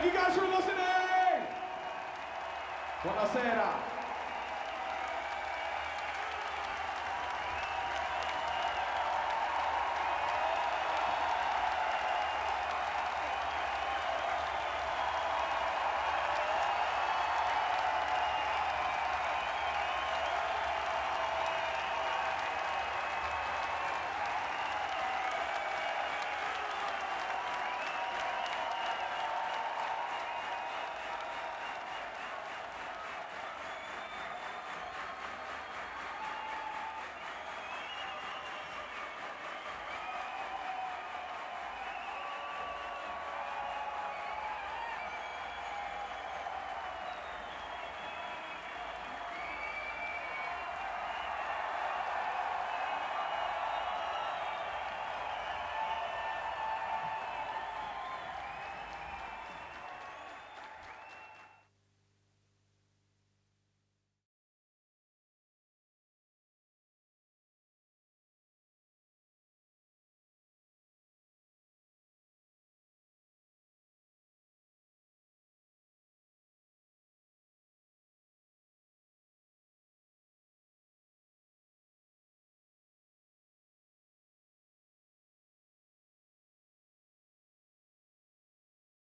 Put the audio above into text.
Thank you guys for listening. Buonasera.